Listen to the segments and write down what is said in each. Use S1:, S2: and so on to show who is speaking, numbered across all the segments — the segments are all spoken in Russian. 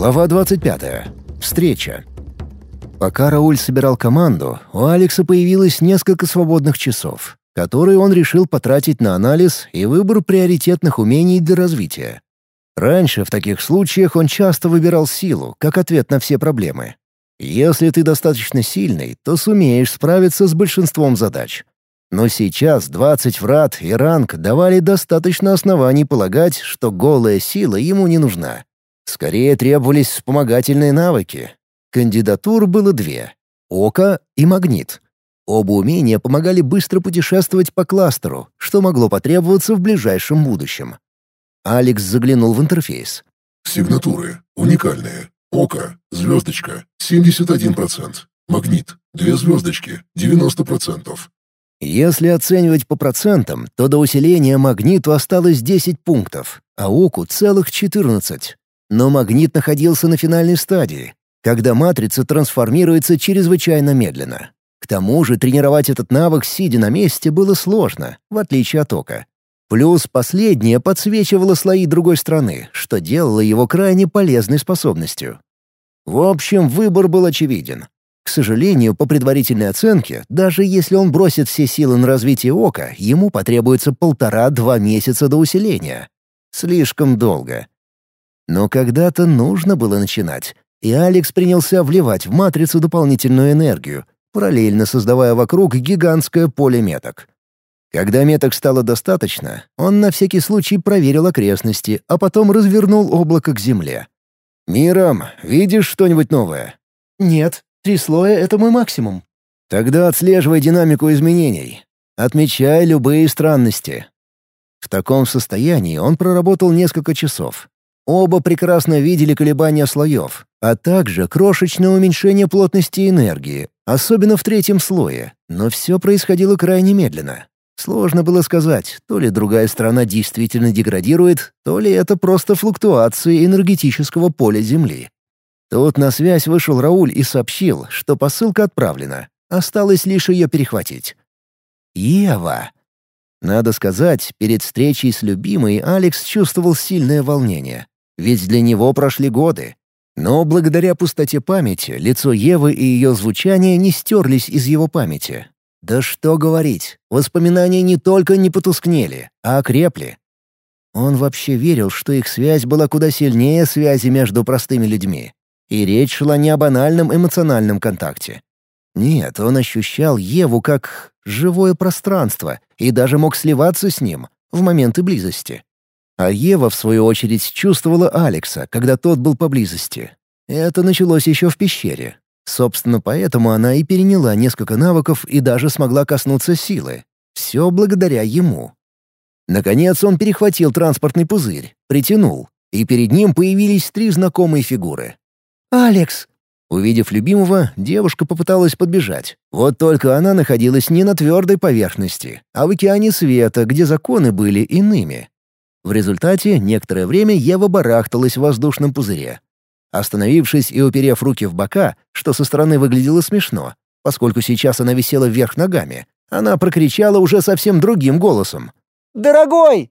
S1: Глава 25. Встреча. Пока Рауль собирал команду, у Алекса появилось несколько свободных часов, которые он решил потратить на анализ и выбор приоритетных умений для развития. Раньше в таких случаях он часто выбирал силу, как ответ на все проблемы. Если ты достаточно сильный, то сумеешь справиться с большинством задач. Но сейчас 20 врат и ранг давали достаточно оснований полагать, что голая сила ему не нужна. Скорее требовались вспомогательные навыки. Кандидатур было две — око и магнит. Оба умения помогали быстро путешествовать по кластеру, что могло потребоваться в ближайшем будущем. Алекс заглянул в интерфейс.
S2: Сигнатуры. Уникальные. Око. Звездочка. 71%. Магнит. Две звездочки. 90%.
S1: Если оценивать по процентам, то до усиления магниту осталось 10 пунктов, а оку — целых 14. Но магнит находился на финальной стадии, когда матрица трансформируется чрезвычайно медленно. К тому же тренировать этот навык, сидя на месте, было сложно, в отличие от ока. Плюс последнее подсвечивало слои другой страны, что делало его крайне полезной способностью. В общем, выбор был очевиден. К сожалению, по предварительной оценке, даже если он бросит все силы на развитие ока, ему потребуется полтора-два месяца до усиления. Слишком долго. Но когда-то нужно было начинать, и Алекс принялся вливать в матрицу дополнительную энергию, параллельно создавая вокруг гигантское поле меток. Когда меток стало достаточно, он на всякий случай проверил окрестности, а потом развернул облако к земле. «Мирам, видишь что-нибудь новое?»
S3: «Нет, три слоя — это мой максимум».
S1: «Тогда отслеживай динамику изменений. Отмечай любые странности». В таком состоянии он проработал несколько часов, Оба прекрасно видели колебания слоев, а также крошечное уменьшение плотности энергии, особенно в третьем слое, но все происходило крайне медленно. Сложно было сказать, то ли другая страна действительно деградирует, то ли это просто флуктуации энергетического поля Земли. Тут на связь вышел Рауль и сообщил, что посылка отправлена. Осталось лишь ее перехватить. «Ева!» Надо сказать, перед встречей с любимой Алекс чувствовал сильное волнение ведь для него прошли годы. Но благодаря пустоте памяти лицо Евы и ее звучание не стерлись из его памяти. Да что говорить, воспоминания не только не потускнели, а окрепли. Он вообще верил, что их связь была куда сильнее связи между простыми людьми. И речь шла не о банальном эмоциональном контакте. Нет, он ощущал Еву как живое пространство и даже мог сливаться с ним в моменты близости. А Ева, в свою очередь, чувствовала Алекса, когда тот был поблизости. Это началось еще в пещере. Собственно, поэтому она и переняла несколько навыков и даже смогла коснуться силы. Все благодаря ему. Наконец он перехватил транспортный пузырь, притянул, и перед ним появились три знакомые фигуры.
S3: «Алекс!»
S1: Увидев любимого, девушка попыталась подбежать. Вот только она находилась не на твердой поверхности, а в океане света, где законы были иными. В результате некоторое время Ева барахталась в воздушном пузыре. Остановившись и уперев руки в бока, что со стороны выглядело смешно, поскольку сейчас она висела вверх ногами, она прокричала уже совсем другим голосом.
S3: «Дорогой!»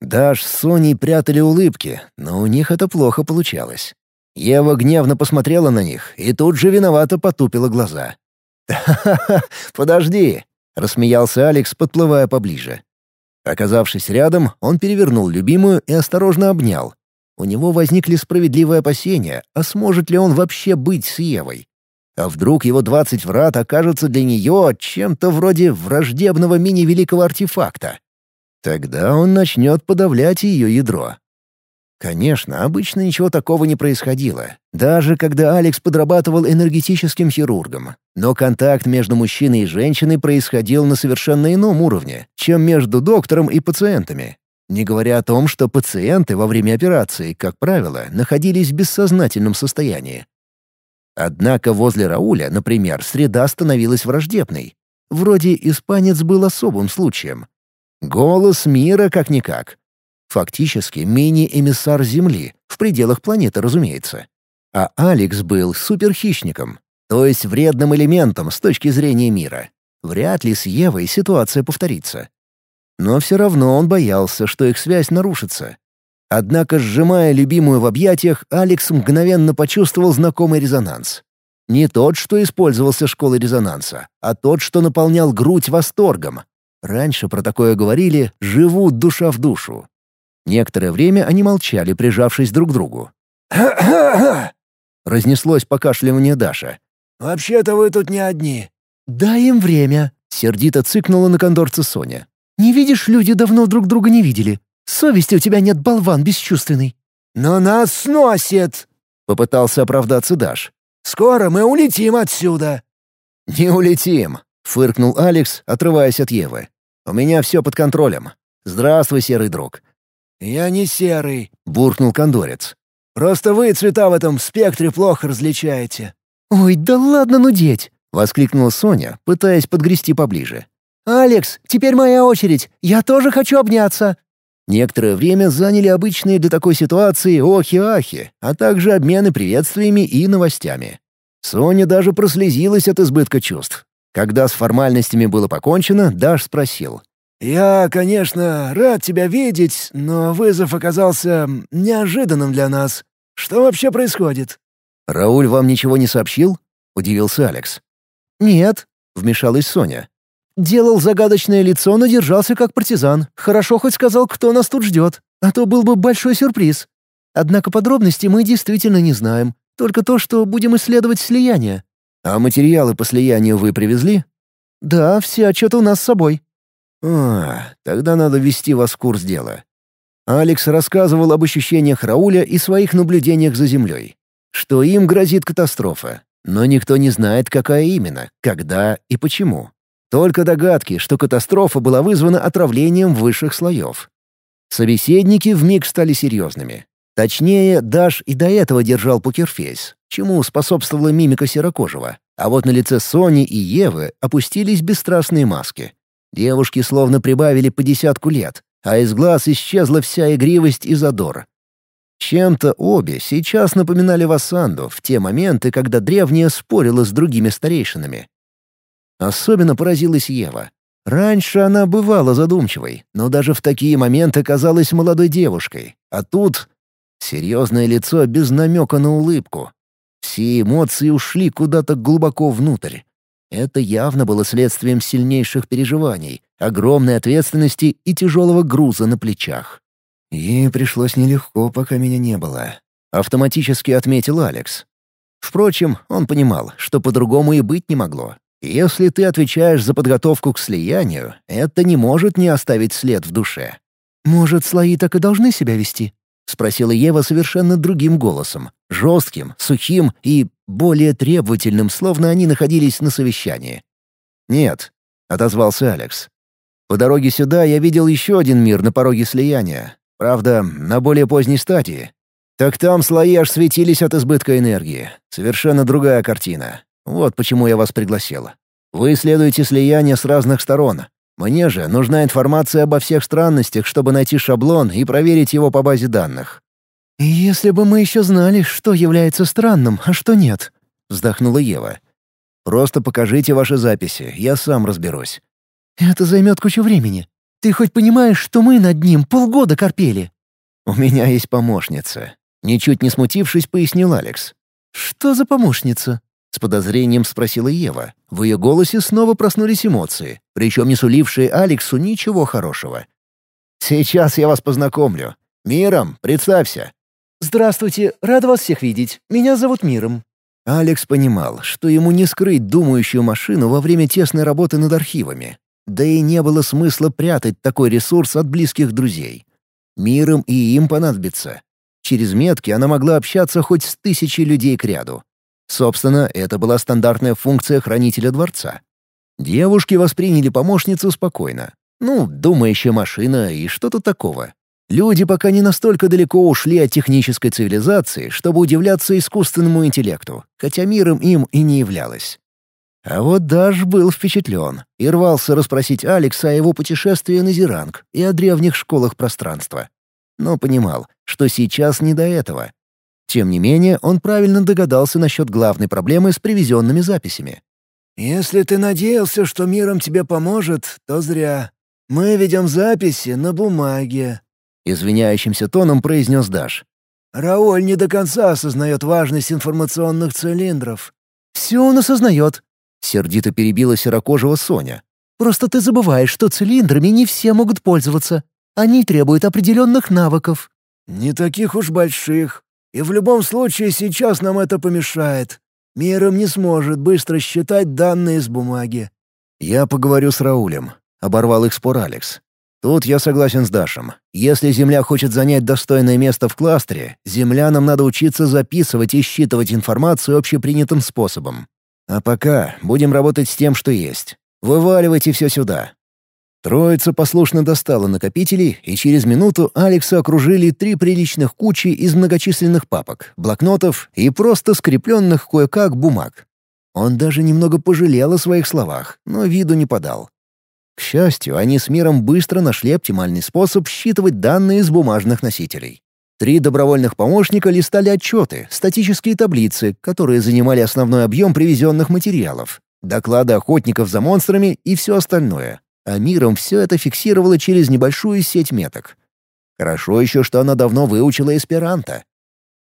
S1: Даш с Соней прятали улыбки, но у них это плохо получалось. Ева гневно посмотрела на них и тут же виновато потупила глаза. «Ха-ха-ха, подожди!» — рассмеялся Алекс, подплывая поближе. Оказавшись рядом, он перевернул любимую и осторожно обнял. У него возникли справедливые опасения, а сможет ли он вообще быть с Евой? А вдруг его двадцать врат окажутся для нее чем-то вроде враждебного мини-великого артефакта? Тогда он начнет подавлять ее ядро. Конечно, обычно ничего такого не происходило, даже когда Алекс подрабатывал энергетическим хирургом. Но контакт между мужчиной и женщиной происходил на совершенно ином уровне, чем между доктором и пациентами. Не говоря о том, что пациенты во время операции, как правило, находились в бессознательном состоянии. Однако возле Рауля, например, среда становилась враждебной. Вроде испанец был особым случаем. Голос мира как-никак. Фактически мини-эмиссар Земли, в пределах планеты, разумеется. А Алекс был суперхищником, то есть вредным элементом с точки зрения мира. Вряд ли с Евой ситуация повторится. Но все равно он боялся, что их связь нарушится. Однако, сжимая любимую в объятиях, Алекс мгновенно почувствовал знакомый резонанс. Не тот, что использовался школой резонанса, а тот, что наполнял грудь восторгом. Раньше про такое говорили «живут душа в душу». Некоторое время они молчали, прижавшись друг к другу. Разнеслось покашливание Даша.
S3: «Вообще-то вы тут не одни».
S1: «Дай им время», — сердито цыкнула на кондорце Соня.
S3: «Не видишь, люди давно друг друга не видели. Совести у тебя нет, болван бесчувственный».
S1: «Но нас сносит!» — попытался оправдаться Даш.
S3: «Скоро мы улетим отсюда!»
S1: «Не улетим!» — фыркнул Алекс, отрываясь от Евы. «У меня все под контролем. Здравствуй, серый друг».
S3: «Я не серый», —
S1: буркнул кондорец.
S3: «Просто вы цвета в этом спектре плохо различаете».
S1: «Ой, да ладно нудеть!» — воскликнула Соня, пытаясь подгрести поближе.
S3: «Алекс, теперь моя очередь. Я тоже хочу обняться».
S1: Некоторое время заняли обычные для такой ситуации охи-ахи, а также обмены приветствиями и новостями. Соня даже прослезилась от избытка чувств. Когда с формальностями было покончено, Даш спросил.
S3: «Я, конечно, рад тебя видеть, но вызов оказался неожиданным для нас. Что вообще происходит?»
S1: «Рауль вам ничего не сообщил?» — удивился Алекс.
S3: «Нет», —
S1: вмешалась Соня.
S3: Делал загадочное лицо, но держался как партизан. Хорошо хоть сказал, кто нас тут ждет. А то был бы большой сюрприз. Однако подробности мы действительно не знаем. Только то, что будем исследовать слияние.
S1: А материалы по слиянию вы привезли?
S3: Да, все отчеты у нас с собой.
S1: А, тогда надо ввести вас в курс дела. Алекс рассказывал об ощущениях Рауля и своих наблюдениях за Землей. Что им грозит катастрофа. Но никто не знает, какая именно, когда и почему. Только догадки, что катастрофа была вызвана отравлением высших слоев. Собеседники вмиг стали серьезными. Точнее, Даш и до этого держал покерфейс, чему способствовала мимика Серокожего. А вот на лице Сони и Евы опустились бесстрастные маски. Девушки словно прибавили по десятку лет, а из глаз исчезла вся игривость и задор. Чем-то обе сейчас напоминали Вассанду в те моменты, когда древняя спорила с другими старейшинами. Особенно поразилась Ева. Раньше она бывала задумчивой, но даже в такие моменты казалась молодой девушкой. А тут серьезное лицо без намека на улыбку. Все эмоции ушли куда-то глубоко внутрь. Это явно было следствием сильнейших переживаний, огромной ответственности и тяжелого груза на плечах. Ей пришлось нелегко, пока меня не было. Автоматически отметил Алекс. Впрочем, он понимал, что по-другому и быть не могло. Если ты отвечаешь за подготовку к слиянию, это не может не оставить след в душе.
S3: «Может, слои так и должны себя вести?»
S1: — спросила Ева совершенно другим голосом, жестким, сухим и более требовательным, словно они находились на совещании. «Нет», — отозвался Алекс. «По дороге сюда я видел еще один мир на пороге слияния. Правда, на более поздней стадии. Так там слои аж светились от избытка энергии. Совершенно другая картина. Вот почему я вас пригласила. Вы исследуете слияние с разных сторон. Мне же нужна информация обо всех странностях, чтобы найти шаблон и проверить его по базе данных».
S3: «Если бы мы еще знали, что является странным, а что нет», — вздохнула Ева.
S1: «Просто покажите ваши записи, я сам разберусь».
S3: «Это займет кучу времени. Ты хоть понимаешь, что мы над ним полгода корпели?»
S1: «У меня есть помощница», — ничуть не смутившись, пояснил Алекс.
S3: «Что за помощница?»
S1: С подозрением спросила Ева. В ее голосе снова проснулись эмоции, причем не сулившие Алексу ничего хорошего. «Сейчас я вас познакомлю. Миром, представься».
S3: «Здравствуйте, рад вас всех видеть. Меня зовут Миром».
S1: Алекс понимал, что ему не скрыть думающую машину во время тесной работы над архивами. Да и не было смысла прятать такой ресурс от близких друзей. Миром и им понадобится. Через метки она могла общаться хоть с тысячей людей к ряду. Собственно, это была стандартная функция хранителя дворца. Девушки восприняли помощницу спокойно. Ну, думающая машина и что-то такого. Люди пока не настолько далеко ушли от технической цивилизации, чтобы удивляться искусственному интеллекту, хотя миром им и не являлось. А вот Даш был впечатлен и рвался расспросить Алекса о его путешествии на Зеранг и о древних школах пространства. Но понимал, что сейчас не до этого. Тем не менее, он правильно догадался насчет главной проблемы с привезенными записями.
S3: «Если ты надеялся, что миром тебе поможет, то зря. Мы ведем записи на бумаге».
S1: Извиняющимся тоном произнес Даш.
S3: «Рауль не до конца осознает важность информационных цилиндров». «Все он осознает», — сердито перебила серокожего Соня. «Просто ты забываешь, что цилиндрами не все могут пользоваться. Они требуют определенных навыков».
S4: «Не таких уж больших. И в любом случае сейчас нам это помешает. Миром не сможет быстро считать данные с бумаги».
S1: «Я поговорю с Раулем», — оборвал их спор Алекс. «Тут я согласен с Дашем. Если Земля хочет занять достойное место в кластере, землянам надо учиться записывать и считывать информацию общепринятым способом. А пока будем работать с тем, что есть. Вываливайте все сюда. Троица послушно достала накопители, и через минуту Алекса окружили три приличных кучи из многочисленных папок, блокнотов и просто скрепленных кое-как бумаг. Он даже немного пожалел о своих словах, но виду не подал. К счастью, они с миром быстро нашли оптимальный способ считывать данные с бумажных носителей. Три добровольных помощника листали отчеты, статические таблицы, которые занимали основной объем привезенных материалов, доклады охотников за монстрами и все остальное — а миром все это фиксировало через небольшую сеть меток. Хорошо еще, что она давно выучила эсперанто.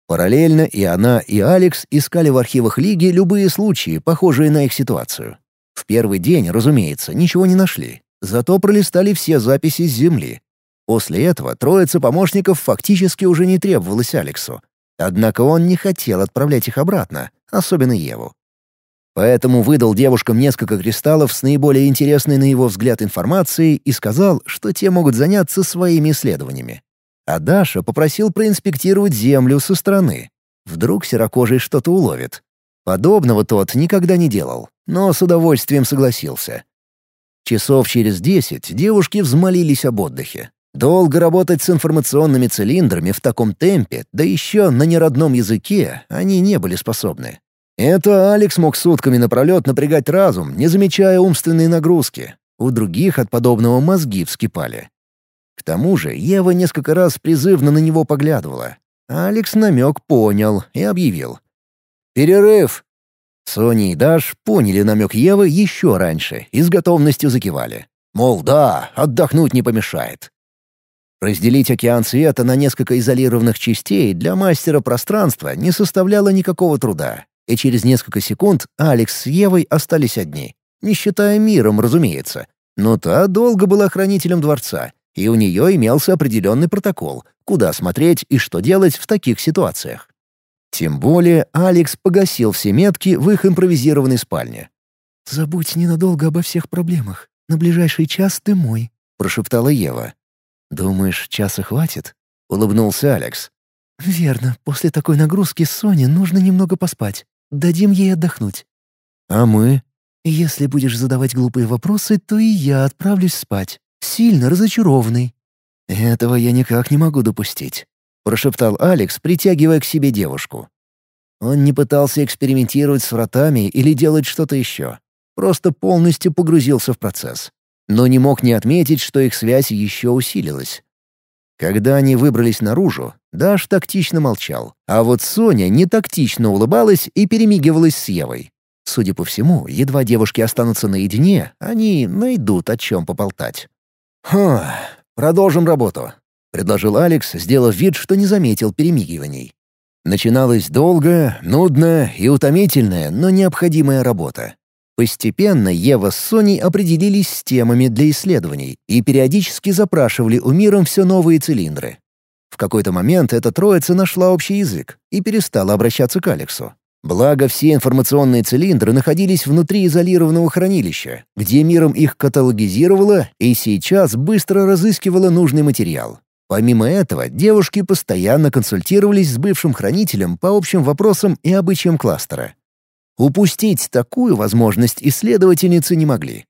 S1: Параллельно и она, и Алекс искали в архивах Лиги любые случаи, похожие на их ситуацию. В первый день, разумеется, ничего не нашли. Зато пролистали все записи с Земли. После этого троица помощников фактически уже не требовалась Алексу. Однако он не хотел отправлять их обратно, особенно Еву. Поэтому выдал девушкам несколько кристаллов с наиболее интересной на его взгляд информацией и сказал, что те могут заняться своими исследованиями. А Даша попросил проинспектировать Землю со стороны. Вдруг серокожий что-то уловит. Подобного тот никогда не делал, но с удовольствием согласился. Часов через десять девушки взмолились об отдыхе. Долго работать с информационными цилиндрами в таком темпе, да еще на неродном языке, они не были способны. Это Алекс мог сутками напролет напрягать разум, не замечая умственной нагрузки. У других от подобного мозги вскипали. К тому же Ева несколько раз призывно на него поглядывала. Алекс намек понял и объявил. «Перерыв!» Соня и Даш поняли намек Евы еще раньше и с готовностью закивали. Мол, да, отдохнуть не помешает. Разделить океан света на несколько изолированных частей для мастера пространства не составляло никакого труда и через несколько секунд Алекс с Евой остались одни. Не считая миром, разумеется. Но та долго была хранителем дворца, и у нее имелся определенный протокол, куда смотреть и что делать в таких ситуациях. Тем более Алекс погасил все метки в их импровизированной спальне.
S3: «Забудь ненадолго обо всех проблемах. На ближайший час ты мой», — прошептала Ева.
S1: «Думаешь, часа хватит?» — улыбнулся Алекс.
S3: «Верно. После такой нагрузки Соне нужно немного поспать. Дадим ей отдохнуть».
S1: «А мы?»
S3: «Если будешь задавать глупые вопросы, то и я отправлюсь спать. Сильно разочарованный».
S1: «Этого я никак не могу допустить», — прошептал Алекс, притягивая к себе девушку. Он не пытался экспериментировать с вратами или делать что-то еще. Просто полностью погрузился в процесс. Но не мог не отметить, что их связь еще усилилась. Когда они выбрались наружу, Даш тактично молчал, а вот Соня не тактично улыбалась и перемигивалась с Евой. Судя по всему, едва девушки останутся наедине, они найдут о чем поболтать. «Хм, продолжим работу», — предложил Алекс, сделав вид, что не заметил перемигиваний. Начиналась долгая, нудная и утомительная, но необходимая работа. Постепенно Ева с Соней определились с темами для исследований и периодически запрашивали у миром все новые цилиндры. В какой-то момент эта троица нашла общий язык и перестала обращаться к Алексу. Благо, все информационные цилиндры находились внутри изолированного хранилища, где миром их каталогизировала и сейчас быстро разыскивала нужный материал. Помимо этого, девушки постоянно консультировались с бывшим хранителем по общим вопросам и обычаям кластера. Упустить такую возможность исследовательницы не могли.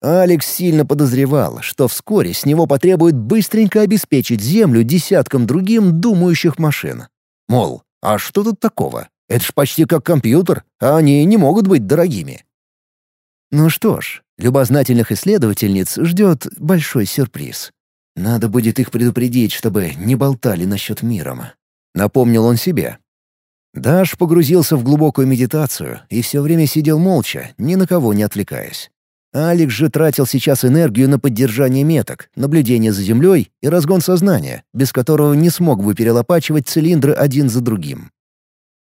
S1: Алекс сильно подозревал, что вскоре с него потребует быстренько обеспечить Землю десяткам другим думающих машин. Мол, а что тут такого? Это ж почти как компьютер, а они не могут быть дорогими. Ну что ж, любознательных исследовательниц ждет большой сюрприз. Надо будет их предупредить, чтобы не болтали насчет миром. Напомнил он себе. Даш погрузился в глубокую медитацию и все время сидел молча, ни на кого не отвлекаясь. Алекс же тратил сейчас энергию на поддержание меток, наблюдение за землей и разгон сознания, без которого не смог бы перелопачивать цилиндры один за другим.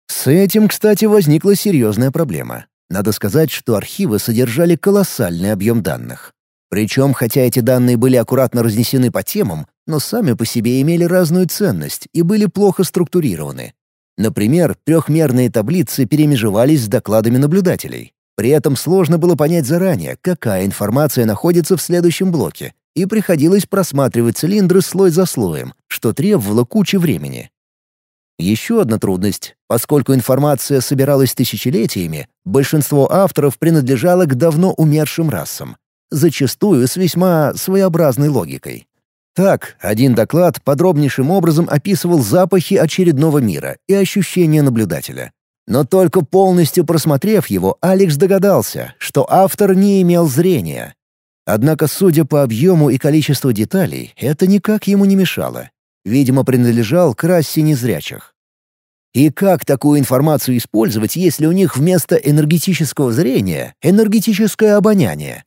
S1: С этим, кстати, возникла серьезная проблема. Надо сказать, что архивы содержали колоссальный объем данных. Причем, хотя эти данные были аккуратно разнесены по темам, но сами по себе имели разную ценность и были плохо структурированы. Например, трехмерные таблицы перемежевались с докладами наблюдателей. При этом сложно было понять заранее, какая информация находится в следующем блоке, и приходилось просматривать цилиндры слой за слоем, что требовало кучи времени. Еще одна трудность. Поскольку информация собиралась тысячелетиями, большинство авторов принадлежало к давно умершим расам, зачастую с весьма своеобразной логикой. Так, один доклад подробнейшим образом описывал запахи очередного мира и ощущения наблюдателя. Но только полностью просмотрев его, Алекс догадался, что автор не имел зрения. Однако, судя по объему и количеству деталей, это никак ему не мешало. Видимо, принадлежал к расе незрячих. И как такую информацию использовать, если у них вместо энергетического зрения — энергетическое обоняние?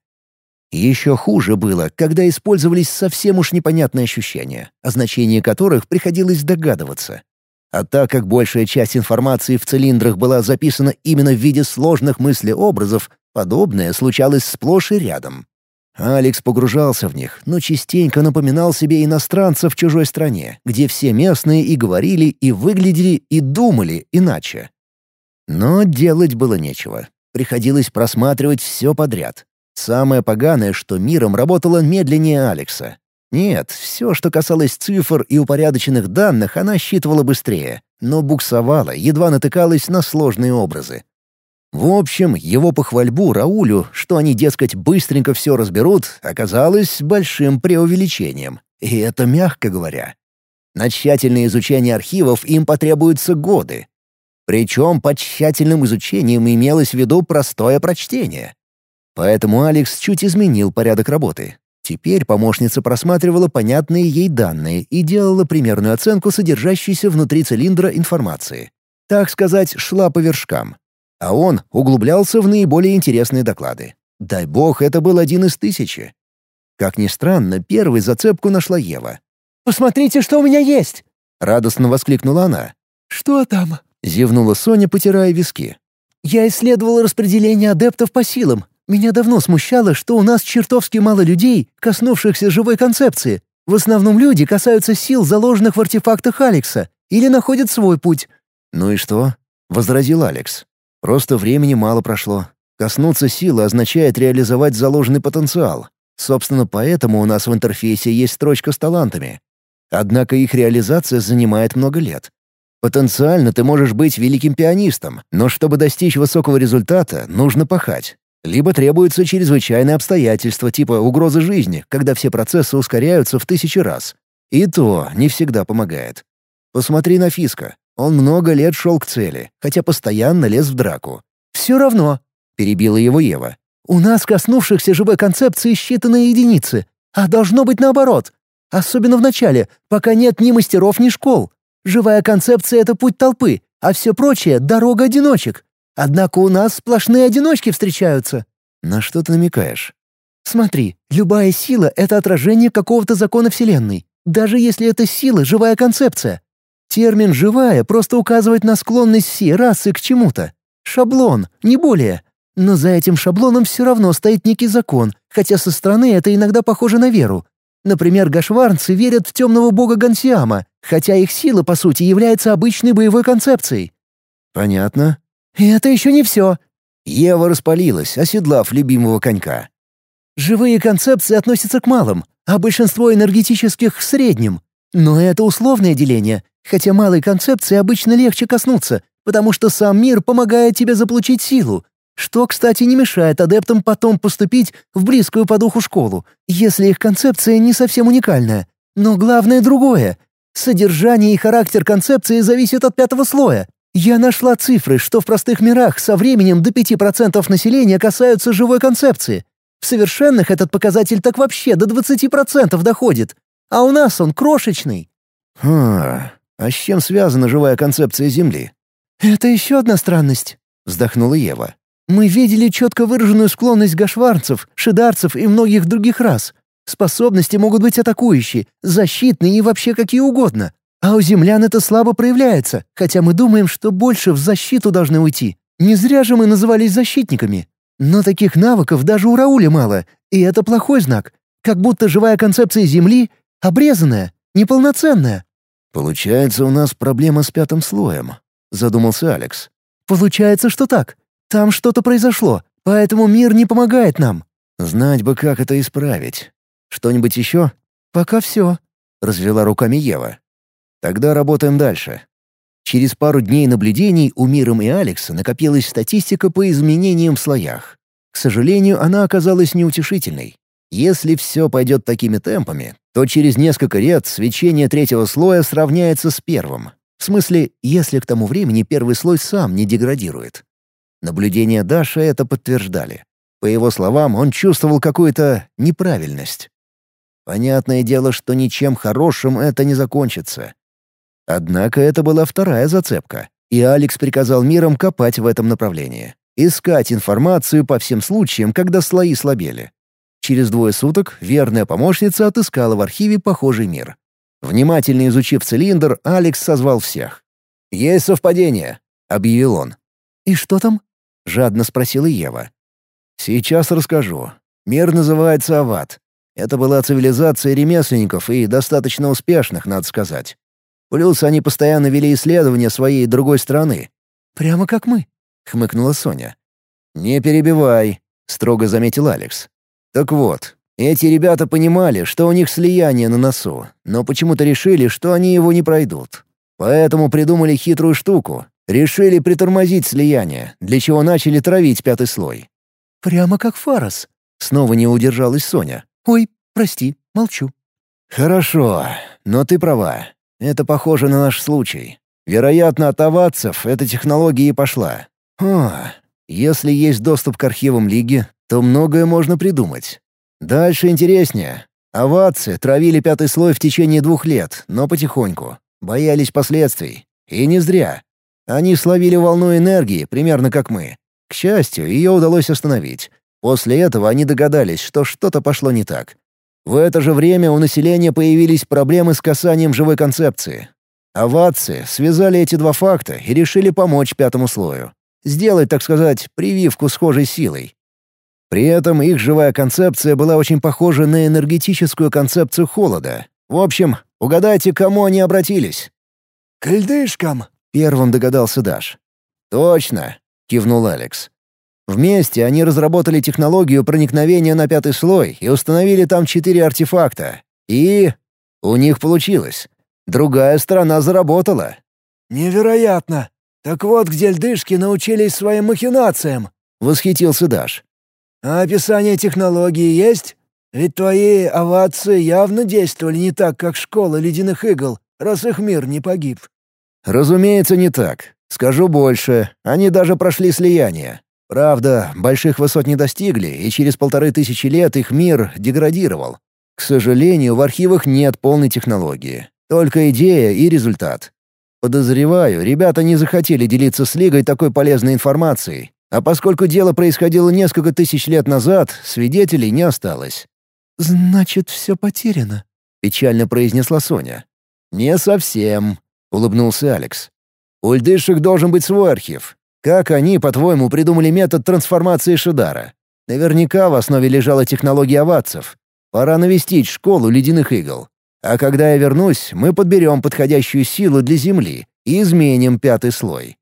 S1: Еще хуже было, когда использовались совсем уж непонятные ощущения, о значении которых приходилось догадываться. А так как большая часть информации в цилиндрах была записана именно в виде сложных мыслеобразов, подобное случалось сплошь и рядом. Алекс погружался в них, но частенько напоминал себе иностранца в чужой стране, где все местные и говорили, и выглядели, и думали иначе. Но делать было нечего. Приходилось просматривать все подряд. Самое поганое, что миром работала медленнее Алекса. Нет, все, что касалось цифр и упорядоченных данных, она считывала быстрее, но буксовала, едва натыкалась на сложные образы. В общем, его похвальбу Раулю, что они, дескать, быстренько все разберут, оказалось большим преувеличением. И это мягко говоря. На тщательное изучение архивов им потребуются годы. Причем под тщательным изучением имелось в виду простое прочтение. Поэтому Алекс чуть изменил порядок работы. Теперь помощница просматривала понятные ей данные и делала примерную оценку содержащейся внутри цилиндра информации. Так сказать, шла по вершкам а он углублялся в наиболее интересные доклады. Дай бог, это был один из тысячи. Как ни странно, первой зацепку нашла Ева.
S3: «Посмотрите, что у меня есть!»
S1: — радостно воскликнула она.
S3: «Что там?»
S1: — зевнула Соня, потирая виски.
S3: «Я исследовала распределение адептов по силам. Меня давно смущало, что у нас чертовски мало людей, коснувшихся живой концепции. В основном люди касаются сил, заложенных в артефактах Алекса, или находят свой путь».
S1: «Ну и что?» — возразил Алекс. Просто времени мало прошло. Коснуться силы означает реализовать заложенный потенциал. Собственно, поэтому у нас в интерфейсе есть строчка с талантами. Однако их реализация занимает много лет. Потенциально ты можешь быть великим пианистом, но чтобы достичь высокого результата, нужно пахать. Либо требуются чрезвычайные обстоятельства типа угрозы жизни, когда все процессы ускоряются в тысячи раз. И то не всегда помогает. Посмотри на Фиска. Он много лет шел к цели, хотя постоянно лез в драку.
S3: «Все равно», — перебила его Ева. «У нас, коснувшихся живой концепции, считанные единицы, а должно быть наоборот. Особенно в начале, пока нет ни мастеров, ни школ. Живая концепция — это путь толпы, а все прочее — дорога одиночек. Однако у нас сплошные одиночки встречаются».
S1: «На что ты намекаешь?»
S3: «Смотри, любая сила — это отражение какого-то закона Вселенной, даже если эта сила — живая концепция. Термин «живая» просто указывает на склонность всей расы к чему-то. Шаблон, не более. Но за этим шаблоном все равно стоит некий закон, хотя со стороны это иногда похоже на веру. Например, гашварнцы верят в темного бога Гансиама, хотя их сила, по сути, является обычной боевой концепцией.
S1: «Понятно».
S3: И это еще не все.
S1: Ева распалилась, оседлав любимого конька.
S3: Живые концепции относятся к малым, а большинство энергетических — к средним. Но это условное деление, Хотя малой концепции обычно легче коснуться, потому что сам мир помогает тебе заполучить силу, что, кстати, не мешает адептам потом поступить в близкую по духу школу, если их концепция не совсем уникальная. Но главное другое. Содержание и характер концепции зависят от пятого слоя. Я нашла цифры, что в простых мирах со временем до 5% населения касаются живой концепции. В совершенных этот показатель так вообще до 20% доходит. А у нас он крошечный.
S1: Хм, а с чем связана живая концепция Земли?
S3: «Это еще одна странность», —
S1: вздохнула Ева.
S3: Мы видели четко выраженную склонность гашварцев, шидарцев и многих других рас. Способности могут быть атакующие, защитные и вообще какие угодно. А у землян это слабо проявляется, хотя мы думаем, что больше в защиту должны уйти. Не зря же мы назывались защитниками. Но таких навыков даже у Рауля мало, и это плохой знак. Как будто живая концепция Земли обрезанная, неполноценная.
S1: «Получается, у нас проблема с пятым слоем», — задумался Алекс.
S3: «Получается, что так. Там что-то произошло, поэтому мир не помогает нам».
S1: «Знать бы, как это исправить. Что-нибудь еще?»
S3: «Пока все», —
S1: развела руками Ева. «Тогда работаем дальше. Через пару дней наблюдений у Миром и Алекса накопилась статистика по изменениям в слоях. К сожалению, она оказалась неутешительной. Если все пойдет такими темпами, то через несколько лет свечение третьего слоя сравняется с первым. В смысле, если к тому времени первый слой сам не деградирует. Наблюдения Даша это подтверждали. По его словам, он чувствовал какую-то неправильность. Понятное дело, что ничем хорошим это не закончится. Однако это была вторая зацепка, и Алекс приказал миром копать в этом направлении. Искать информацию по всем случаям, когда слои слабели. Через двое суток верная помощница отыскала в архиве похожий мир. Внимательно изучив цилиндр, Алекс созвал всех. «Есть совпадение», — объявил он.
S3: «И что там?»
S1: — жадно спросила Ева. «Сейчас расскажу. Мир называется Ават. Это была цивилизация ремесленников и достаточно успешных, надо сказать. Плюс они постоянно вели исследования своей другой страны.
S3: «Прямо как мы», —
S1: хмыкнула Соня. «Не перебивай», — строго заметил Алекс. «Так вот, эти ребята понимали, что у них слияние на носу, но почему-то решили, что они его не пройдут. Поэтому придумали хитрую штуку. Решили притормозить слияние, для чего начали травить пятый слой.
S3: «Прямо как Фарас», —
S1: снова не удержалась Соня.
S3: «Ой, прости, молчу».
S1: «Хорошо, но ты права. Это похоже на наш случай. Вероятно, от аватцев эта технология и пошла. О, если есть доступ к архивам Лиги, то многое можно придумать. Дальше интереснее. Аватцы травили пятый слой в течение двух лет, но потихоньку. Боялись последствий. И не зря. Они словили волну энергии, примерно как мы. К счастью, ее удалось остановить. После этого они догадались, что что-то пошло не так. В это же время у населения появились проблемы с касанием живой концепции. Аватцы связали эти два факта и решили помочь пятому слою. Сделать, так сказать, прививку схожей силой. При этом их живая концепция была очень похожа на энергетическую концепцию холода. В общем, угадайте, к кому они обратились.
S4: «К льдышкам», —
S1: первым догадался Даш. «Точно», — кивнул Алекс. Вместе они разработали технологию проникновения на пятый слой и установили там четыре артефакта. И... у них получилось. Другая сторона заработала.
S4: «Невероятно! Так вот, где льдышки научились своим махинациям!» — восхитился Даш. «А описание технологии есть? Ведь твои овации явно действовали не так, как школа ледяных игл, раз их мир не погиб».
S1: «Разумеется, не так. Скажу больше. Они даже прошли слияние. Правда, больших высот не достигли, и через полторы тысячи лет их мир деградировал. К сожалению, в архивах нет полной технологии. Только идея и результат. Подозреваю, ребята не захотели делиться с Лигой такой полезной информацией, а поскольку дело происходило несколько тысяч лет назад, свидетелей не осталось.
S3: «Значит, все потеряно», —
S1: печально произнесла Соня. «Не совсем», — улыбнулся Алекс. «У льдышек должен быть свой архив. Как они, по-твоему, придумали метод трансформации Шидара? Наверняка в основе лежала технология аватцев. Пора навестить школу ледяных игл. А когда я вернусь, мы подберем подходящую силу для Земли и изменим пятый слой».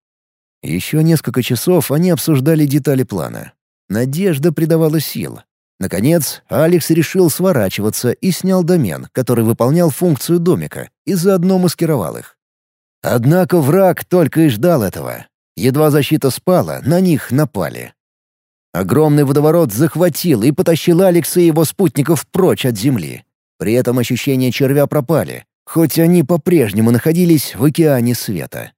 S1: Еще несколько часов они обсуждали детали плана. Надежда придавала сил. Наконец, Алекс решил сворачиваться и снял домен, который выполнял функцию домика, и заодно маскировал их. Однако враг только и ждал этого. Едва защита спала, на них напали. Огромный водоворот захватил и потащил Алекса и его спутников прочь от земли. При этом ощущения червя пропали, хоть они по-прежнему находились в океане света.